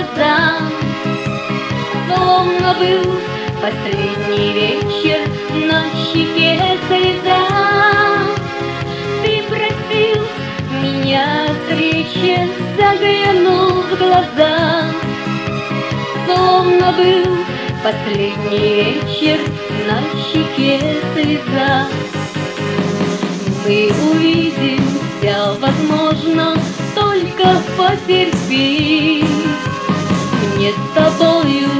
глаза. Словно был последний вечер на щеке слеза. Ты просил меня встрече заглянул в глаза. Словно был последний вечер на щеке слеза. Мы увидимся, возможно, только потерпи Мне с тобою.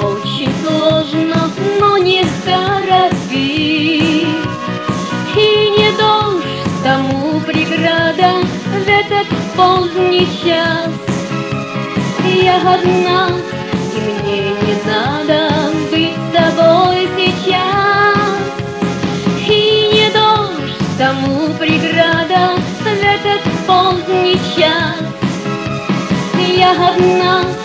Очень сложно, но не торопи И не дождь тому преграда в этот поздний час. Я одна, и мне не надо быть с тобой сейчас. И не дождь тому преграда в этот поздний час. Я одна,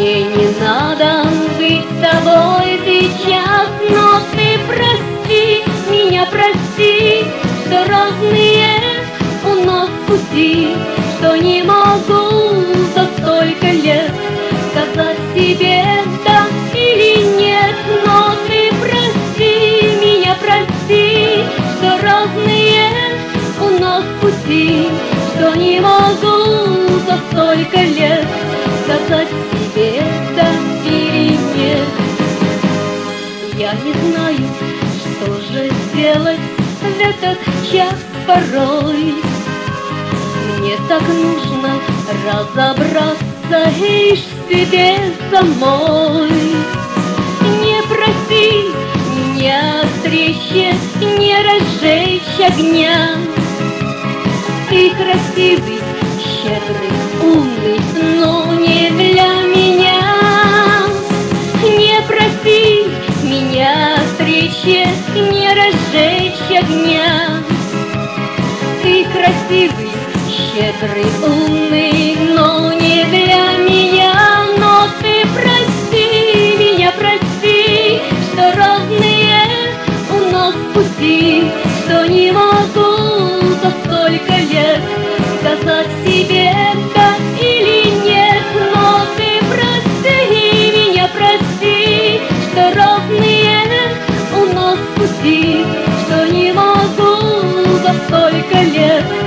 мне не надо быть с тобой сейчас Но ты прости, меня прости, что разные у нас пути Что не могу за столько лет сказать себе да или нет Но ты прости, меня прости, что разные у нас пути Что не могу за столько лет сказать этот час порой. Мне так нужно разобраться в себе самой. Не проси меня встречи, не разжечь огня. Ты красивый, щедрый, умный, но встречи, не разжечь огня. Ты красивый, щедрый, умный, но не для меня. Но ты прости меня, прости, что разные у нас пути Что не могу столько лет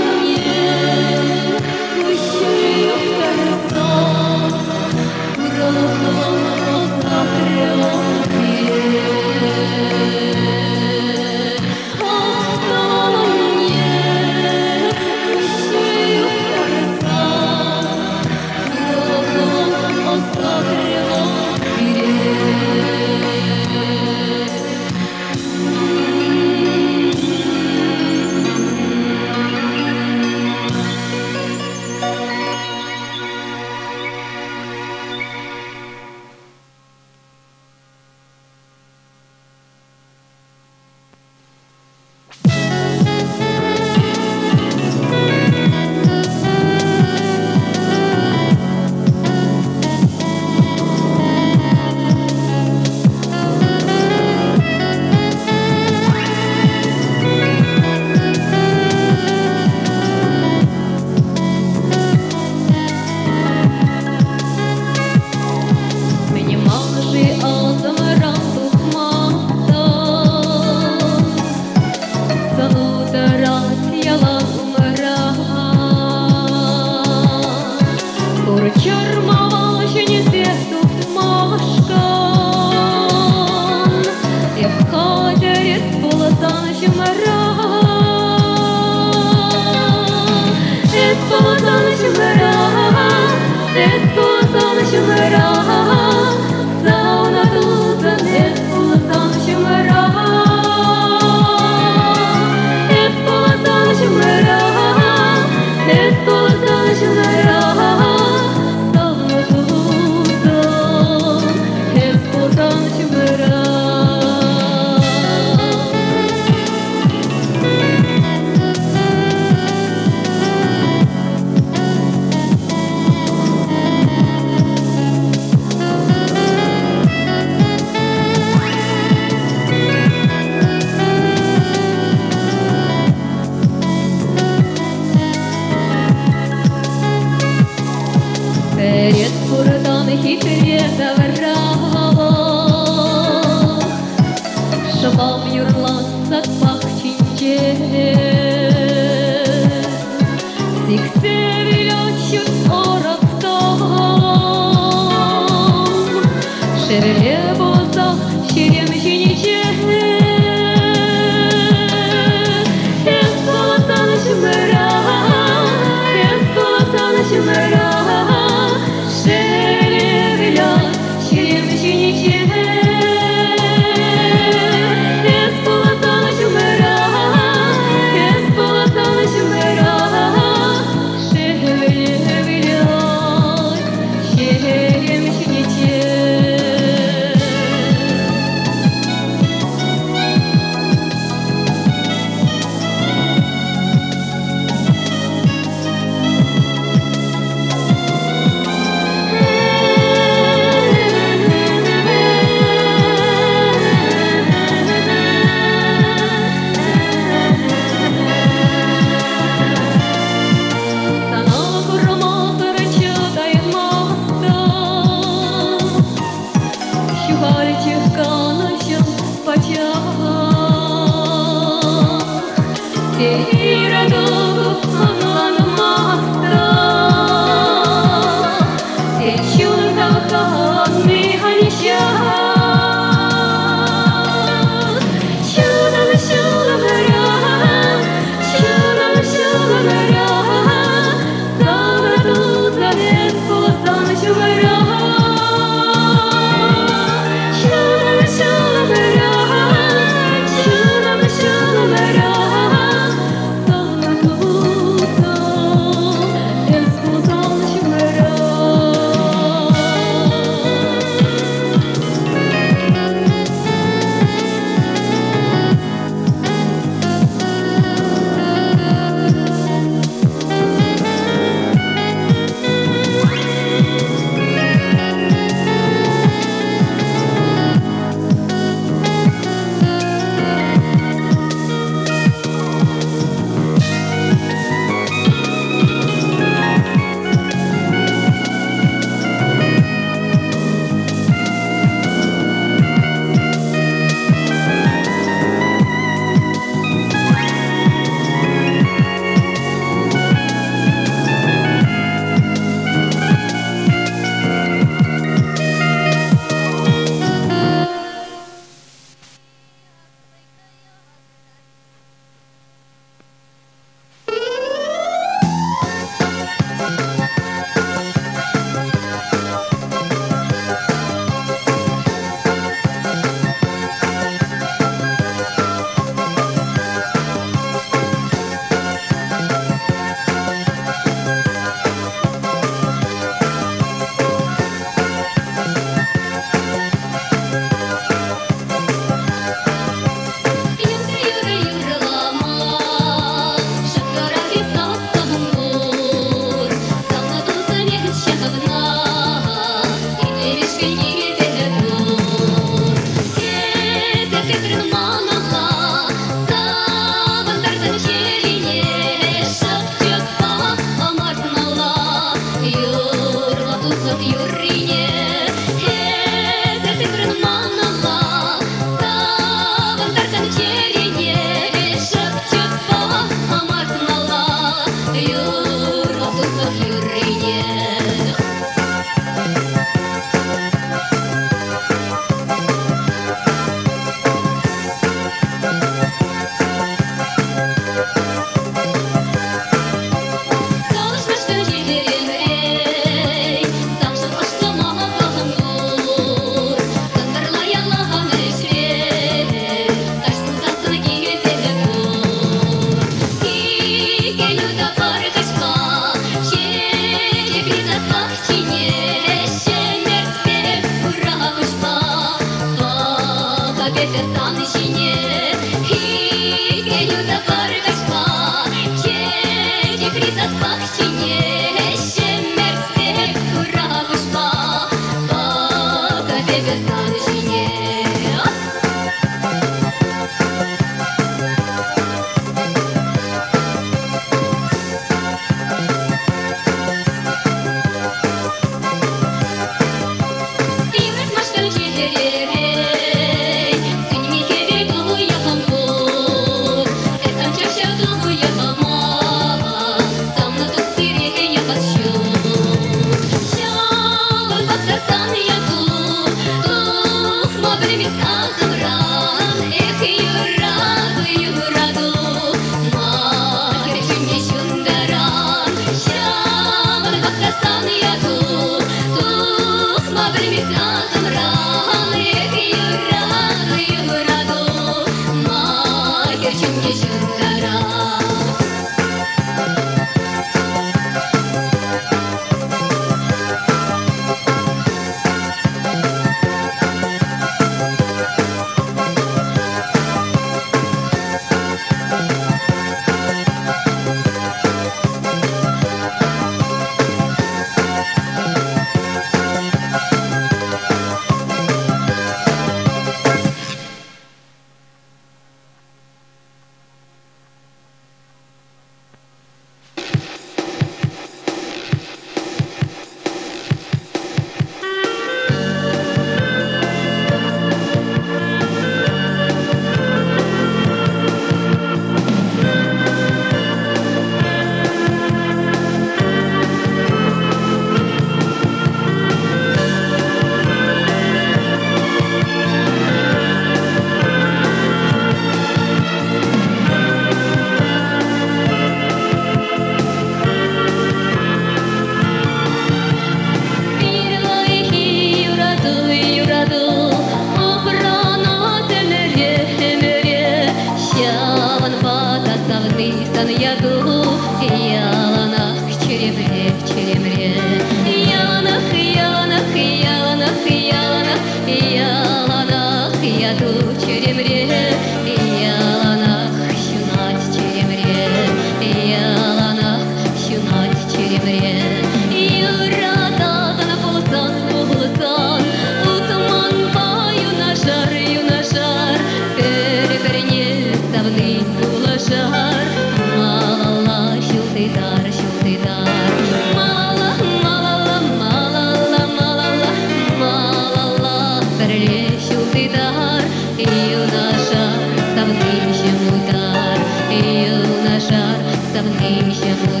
ancient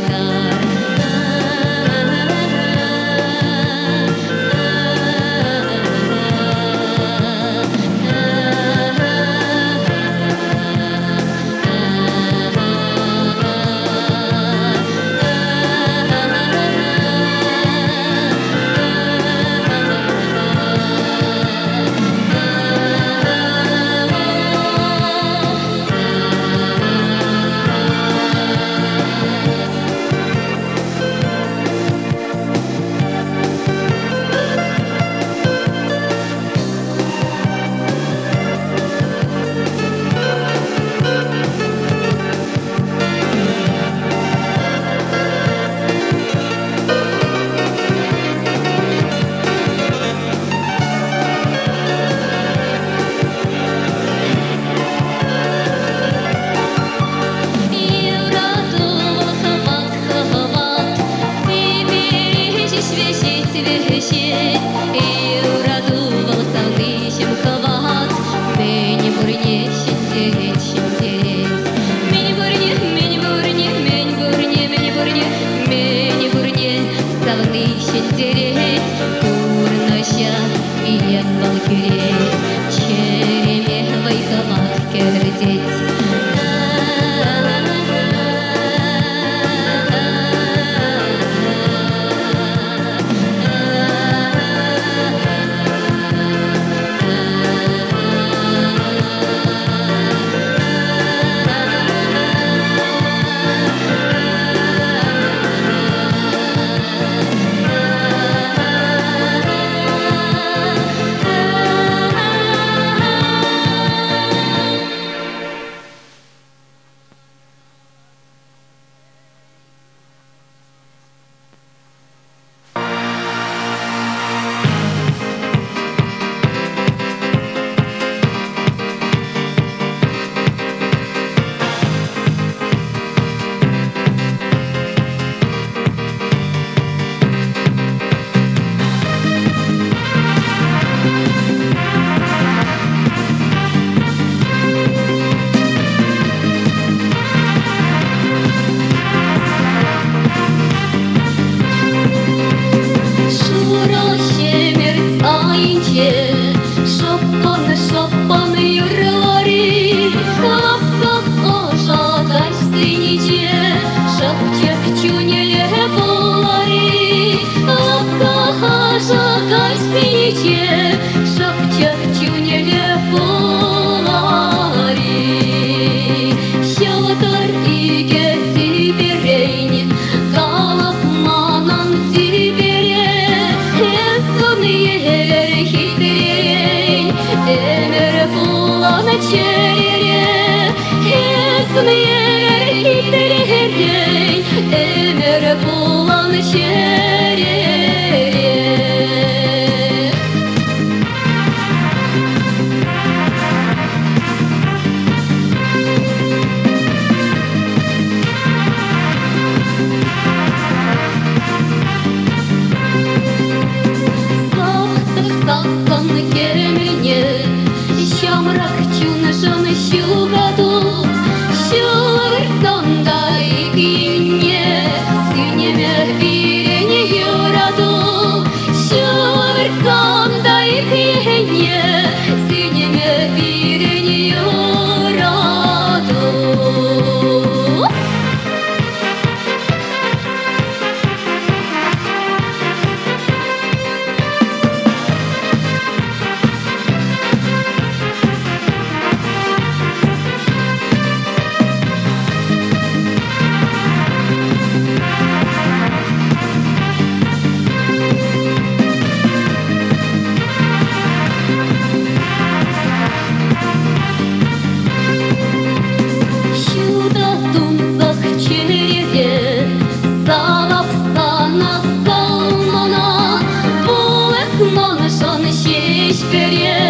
experiência.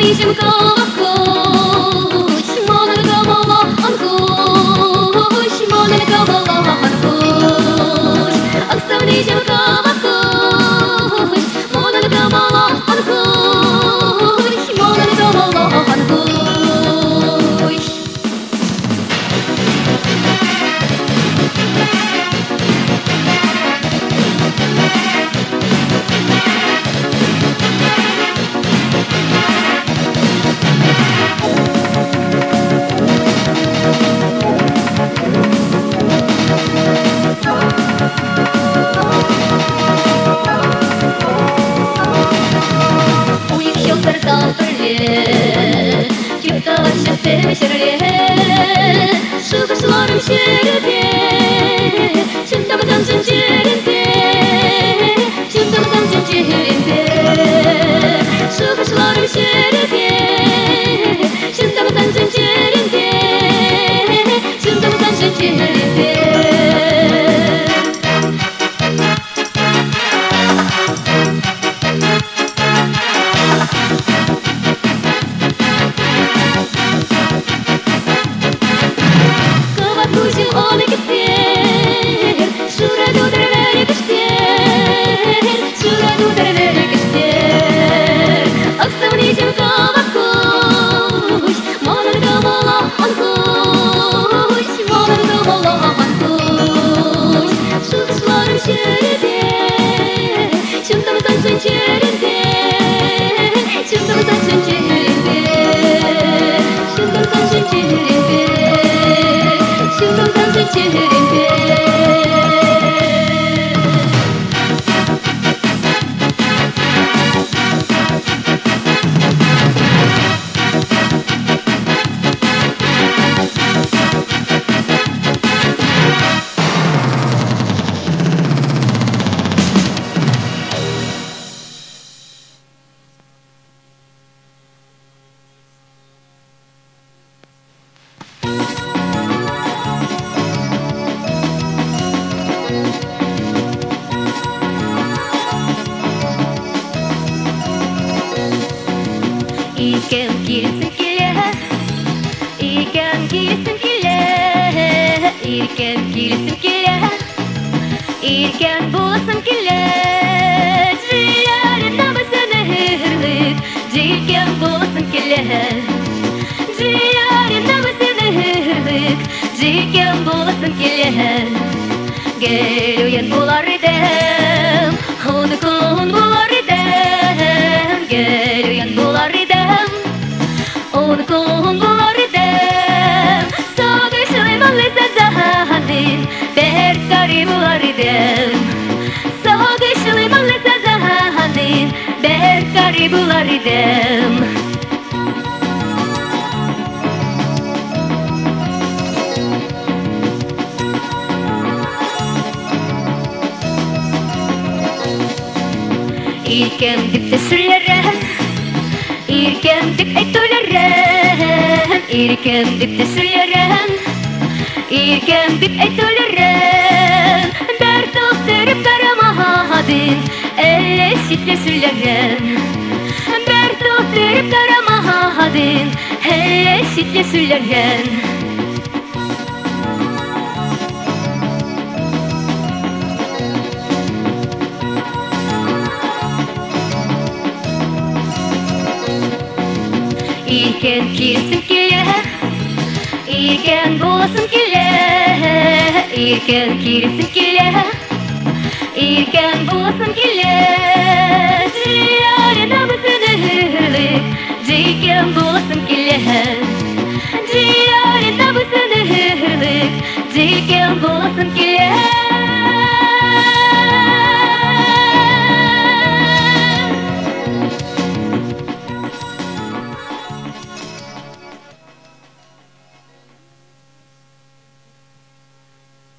Обижим колокол, шмонер голова, анкуш, шмонер голова, анкуш, Оксавлижим колокол. शहर Гел уен булар идем Хуны кун булар идем Гел уен булар идем Хуны кун булар идем Сагышлым алыса захадин Бер кари булар идем Сагышлым алыса İrkendip de süllerem İrkendip etülerem İrkendip de süllerem İrkendip etülerem Bertahtırıp karama hadin Elle sitle süllerem Bertahtırıp karama hadin Elle sitle süllerem Бер тоқтырып карамадың Әллә шитләшүләрен Иркен килсен киле Иркен булсын киле Иркен килсен киле Иркен булсын киле Җилләр намысын хөрлек Җилкен булсын